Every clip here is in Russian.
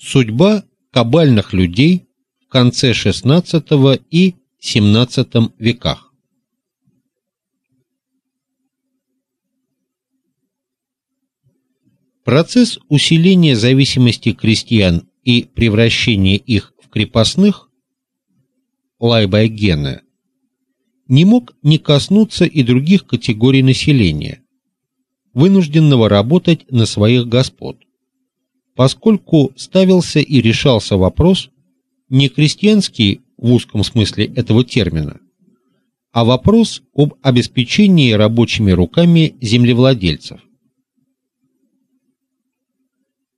Судьба кабальных людей в конце XVI и XVII веках. Процесс усиления зависимости крестьян и превращения их в крепостных Лайбайгена не мог не коснуться и других категорий населения, вынужденного работать на своих господ, поскольку ставился и решался вопрос не крестьянский в узком смысле этого термина, а вопрос об обеспечении рабочими руками землевладельцев.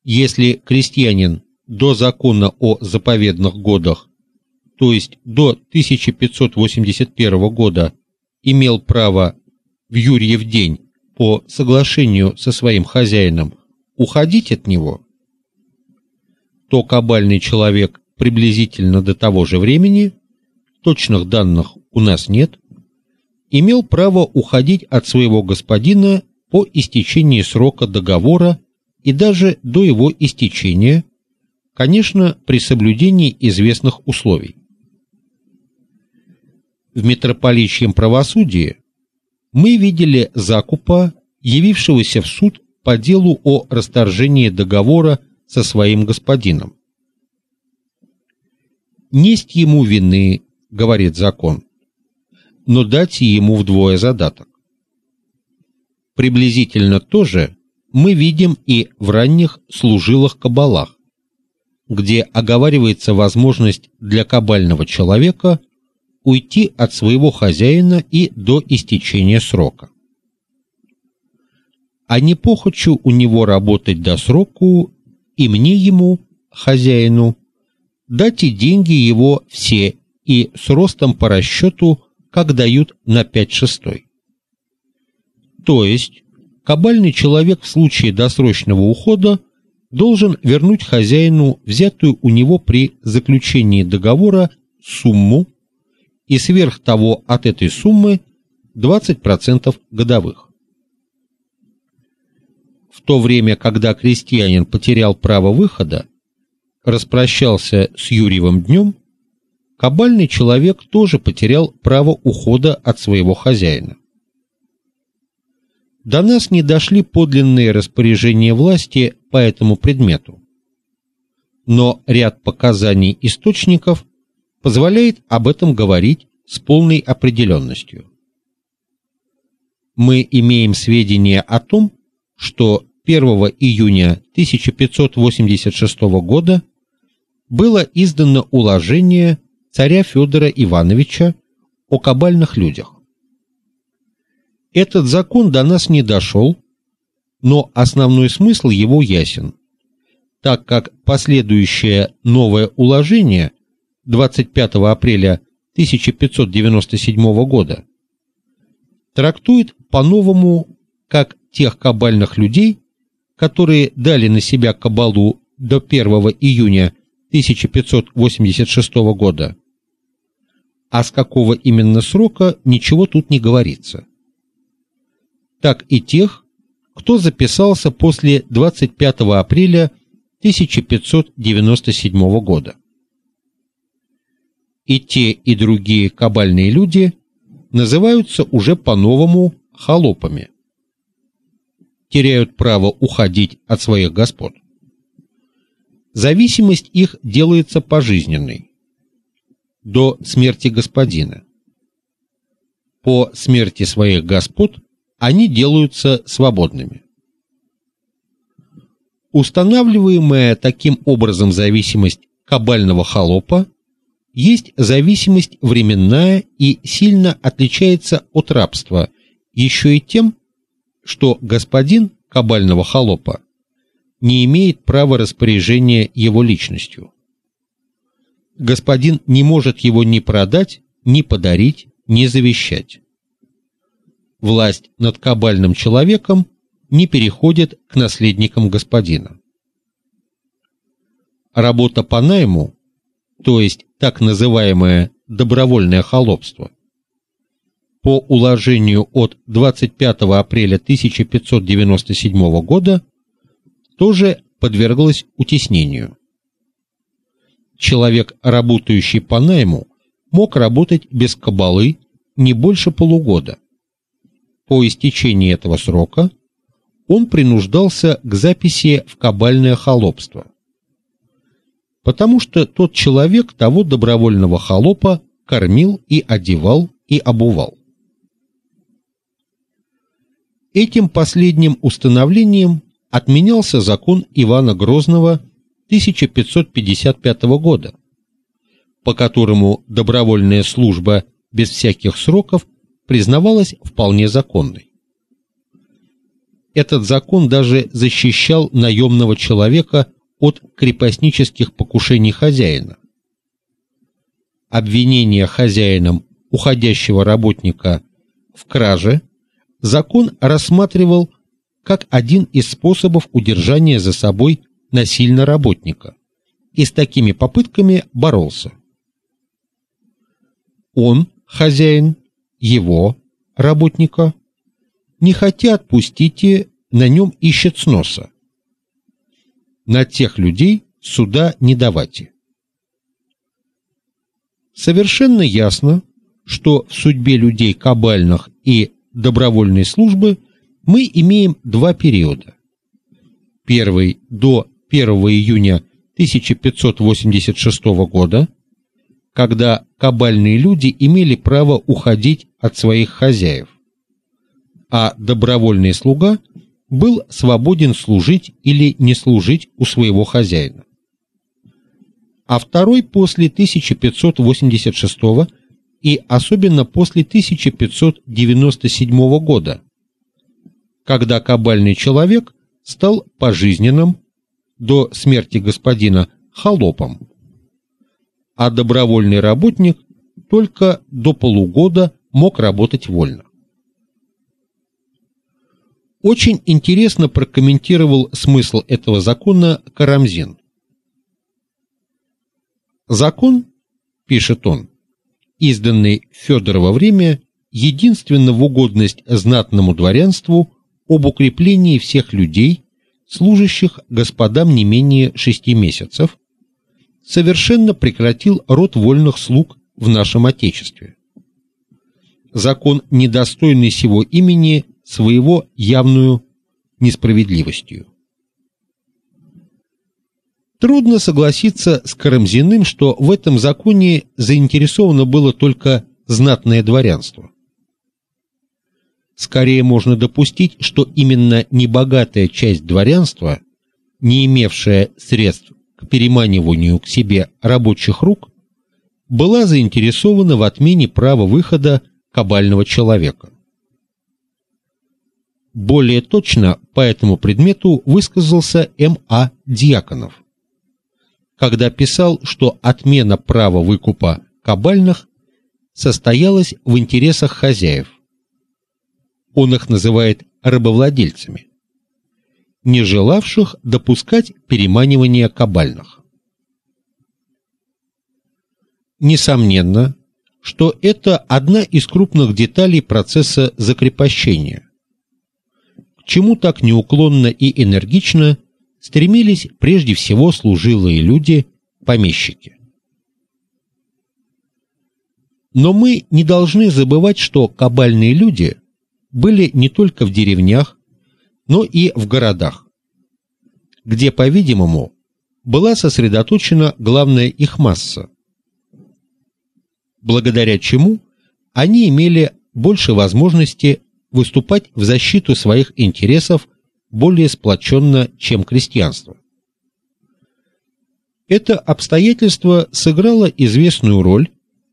Если крестьянин до закона о заповедных годах, то есть до 1581 года, имел право в Юрьев день по соглашению со своим хозяином уходить от него, то кабальный человек приблизительно до того же времени, точных данных у нас нет, имел право уходить от своего господина по истечении срока договора и даже до его истечения, конечно, при соблюдении известных условий. В митрополичьем правосудии мы видели закупа, явившегося в суд по делу о расторжении договора со своим господином. Несть ему вины, говорит закон, но дать ему вдвое задаток. Приблизительно то же мы видим и в ранних служилых кабалах, где оговаривается возможность для кабального человека уйти от своего хозяина и до истечения срока. А не похочу у него работать до сроку, и мне ему, хозяину, и деньги его все и с ростом по расчету, как дают на пять шестой. То есть кабальный человек в случае досрочного ухода должен вернуть хозяину взятую у него при заключении договора сумму и сверх того от этой суммы 20% годовых. В то время, когда крестьянин потерял право выхода, распрощался с Юрьевым днем, кабальный человек тоже потерял право ухода от своего хозяина. До нас не дошли подлинные распоряжения власти по этому предмету. Но ряд показаний источников позволяет об этом говорить с полной определенностью. Мы имеем сведения о том, что 1 июня 1586 года было издано уложение царя Федора Ивановича о кабальных людях. Этот закон до нас не дошел, но основной смысл его ясен, так как последующее новое уложение 25 апреля 1597 года трактует по-новому как тех кабальных людей, которые дали на себя кабалу до 1 июня 1586 года. А с какого именно срока ничего тут не говорится. Так и тех, кто записался после 25 апреля 1597 года. И те, и другие кабальные люди называются уже по-новому холопами. Теряют право уходить от своих господ. Зависимость их делается пожизненной до смерти господина. По смерти своих господ они делаются свободными. Устанавливаемая таким образом зависимость кабального холопа есть зависимость временная и сильно отличается от рабства еще и тем, что господин кабального холопа не имеет права распоряжения его личностью. Господин не может его ни продать, ни подарить, ни завещать власть над кабальным человеком не переходит к наследникам господина. Работа по найму, то есть так называемое добровольное холопство, по уложению от 25 апреля 1597 года тоже подверглась утеснению. человек, работающий по найму, мог работать без кабалы не больше полугода. По истечении этого срока он принуждался к записи в кабальное холопство. Потому что тот человек того добровольного холопа кормил и одевал и обувал. Этим последним установлением отменялся закон Ивана Грозного 1555 года, по которому добровольная служба без всяких сроков признавалась вполне законной. Этот закон даже защищал наемного человека от крепостнических покушений хозяина. Обвинение хозяином уходящего работника в краже закон рассматривал как один из способов удержания за собой насильно работника и с такими попытками боролся. Он, хозяин, его, работника, не хотят отпустите, на нем ищет сноса. На тех людей суда не давайте. Совершенно ясно, что в судьбе людей кабальных и добровольной службы мы имеем два периода. Первый до 1 июня 1586 года, когда кабальные люди имели право уходить от своих хозяев, а добровольный слуга был свободен служить или не служить у своего хозяина. А второй после 1586 и особенно после 1597 года, когда кабальный человек стал пожизненным до смерти господина холопом, а добровольный работник только до полугода мог работать вольно. Очень интересно прокомментировал смысл этого закона Карамзин. Закон, пишет он, изданный в Фёдорово время, единственно в угодность знатному дворянству об укреплении всех людей, служащих господам не менее шести месяцев, совершенно прекратил род вольных слуг в нашем отечестве. Закон недостойный сего имени своего явную несправедливостью. Трудно согласиться с Карамзиным, что в этом законе заинтересовано было только знатное дворянство. Скорее можно допустить, что именно небогатая часть дворянства, не имевшая средств к переманиванию к себе рабочих рук, была заинтересована в отмене права выхода кабального человека. Более точно по этому предмету высказался М.А. Дьяконов когда писал, что отмена права выкупа кабальных состоялась в интересах хозяев. Он их называет рабовладельцами, не желавших допускать переманивания кабальных. Несомненно, что это одна из крупных деталей процесса закрепощения. К чему так неуклонно и энергично стремились прежде всего служилые люди, помещики. Но мы не должны забывать, что кабальные люди были не только в деревнях, но и в городах, где, по-видимому, была сосредоточена главная их масса, благодаря чему они имели больше возможности выступать в защиту своих интересов более сплоченно, чем крестьянство. Это обстоятельство сыграло известную роль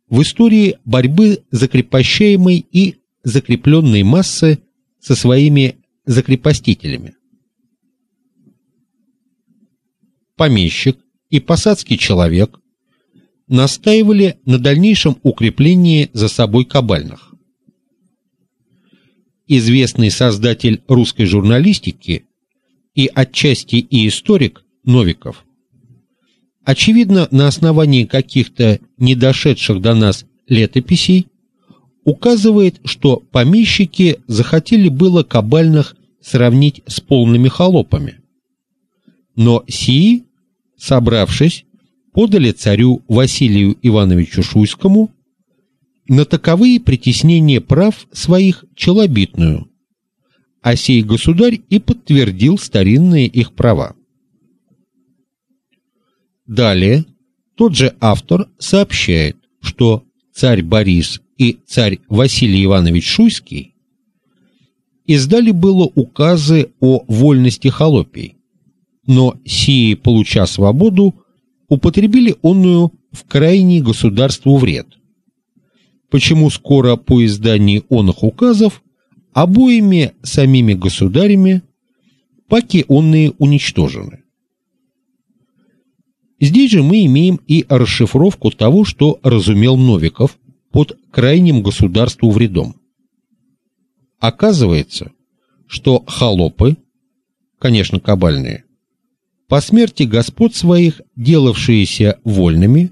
в истории борьбы закрепощаемой и закрепленной массы со своими закрепостителями. Помещик и посадский человек настаивали на дальнейшем укреплении за собой кабальных известный создатель русской журналистики и отчасти и историк Новиков, очевидно, на основании каких-то недошедших до нас летописей, указывает, что помещики захотели было кабальных сравнить с полными холопами. Но сии, собравшись, подали царю Василию Ивановичу Шуйскому на таковые притеснения прав своих челобитную, а сей государь и подтвердил старинные их права. Далее тот же автор сообщает, что царь Борис и царь Василий Иванович Шуйский издали было указы о вольности холопий, но сии, получа свободу, употребили онную в крайний государству вред. Почему скоро по издании оных указов обоими самими государями паки онные уничтожены. Здесь же мы имеем и расшифровку того, что разумел Новиков под крайним государству вредом. Оказывается, что холопы, конечно, кабальные, по смерти господ своих, делавшиеся вольными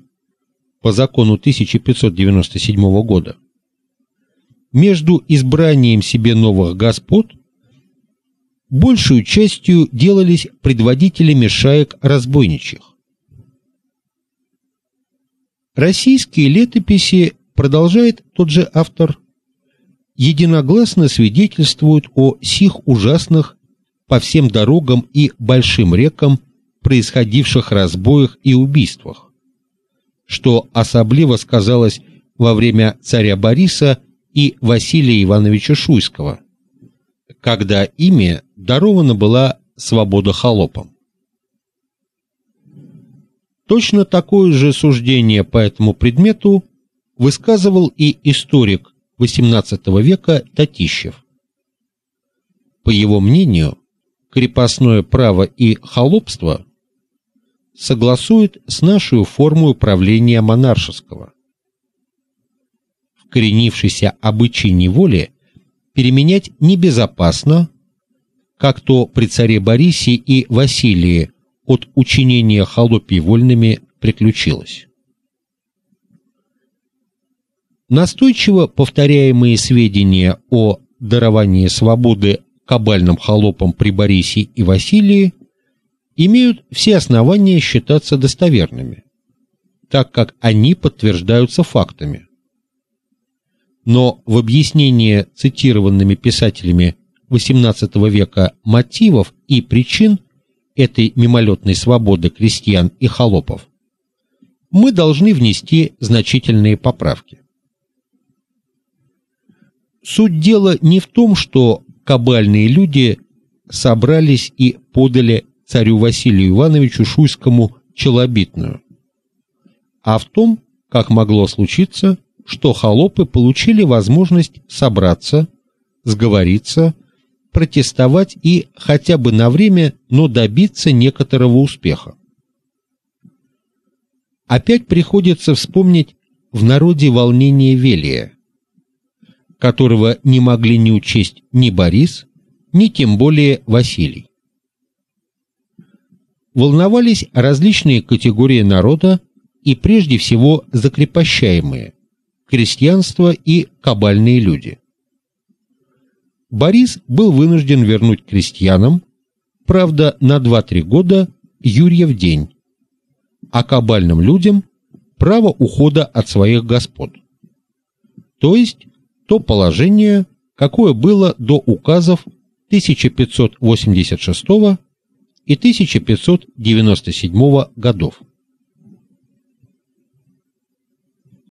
по закону 1597 года, между избранием себе новых господ большую частью делались предводителями шаек разбойничьих. Российские летописи продолжает тот же автор единогласно свидетельствуют о сих ужасных по всем дорогам и большим рекам происходивших разбоях и убийствах, что особливо сказалось во время царя Бориса и Василия Ивановича Шуйского, когда ими дарована была свобода холопам. Точно такое же суждение по этому предмету высказывал и историк XVIII века Татищев. По его мнению, крепостное право и холопство согласует с нашей формой управления монаршеского. Вкоренившийся обычай неволи переменять небезопасно, как то при царе Борисе и Василии от учинения холопий вольными приключилось. Настойчиво повторяемые сведения о даровании свободы кабальным холопам при Борисе и Василии имеют все основания считаться достоверными, так как они подтверждаются фактами. Но в объяснении цитированными писателями XVIII века мотивов и причин этой мимолетной свободы крестьян и холопов мы должны внести значительные поправки. Суть дела не в том, что кабальные люди собрались и подали царю Василию Ивановичу Шуйскому челобитную, а в том, как могло случиться, что холопы получили возможность собраться, сговориться, протестовать и хотя бы на время, но добиться некоторого успеха. Опять приходится вспомнить в народе волнение Велия, которого не могли не учесть ни Борис, ни тем более Василий. Волновались различные категории народа и прежде всего закрепощаемые крестьянство и кабальные люди. Борис был вынужден вернуть крестьянам, правда, на 2-3 года Юрьев день, а кабальным людям право ухода от своих господ. То есть то положение, какое было до указов 1586 и 1597 годов.